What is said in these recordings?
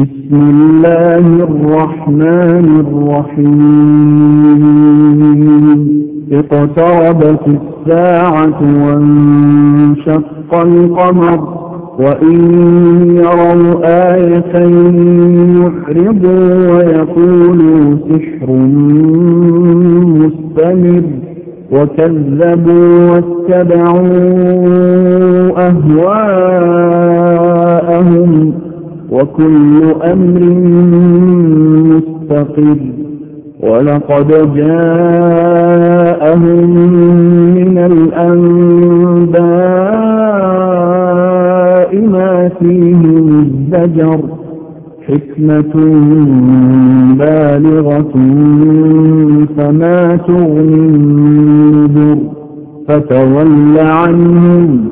بسم الله الرحمن الرحيم. اقتربت الساعة وانشق القمر وإن يروا آية يحرضوا ويقولوا سحر مستمر. وكذبوا واتبعوا أهواءهم وكل أمر مستقر. ولقد جاءهم من الأنباء ما فيه مزدجر حكمة بالغة فما تغني النذر. فتول عنهم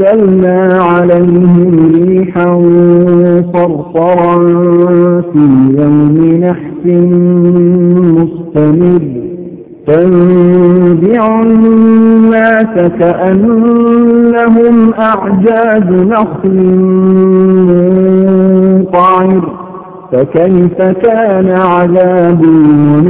أرسلنا عليهم ريحا صرصرا في يوم نحس مستمر. تنبع الناس كأنهم أعجاز نخل منقعر. فكيف كان عذابي ونذر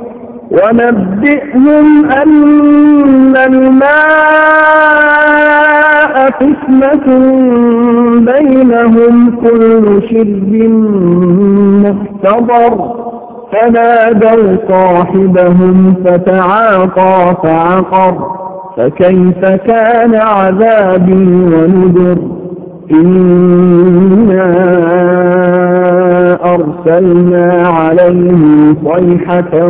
ونبئهم أن الماء قسمة بينهم كل شرب محتضر فنادوا صاحبهم فتعاطى فعقر فكيف كان عذابي ونذر إنا أرسلنا عليهم صيحة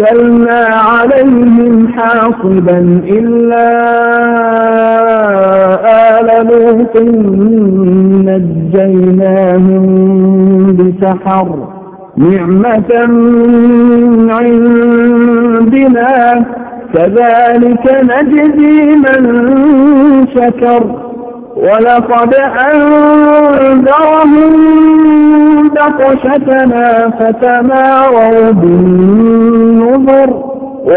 أرسلنا عليهم حاصبا إلا آل لوط نجيناهم بسحر نعمة من عندنا كذلك نجزي من شكر ولقد أنذرهم بطشتنا فتماروا بالنظر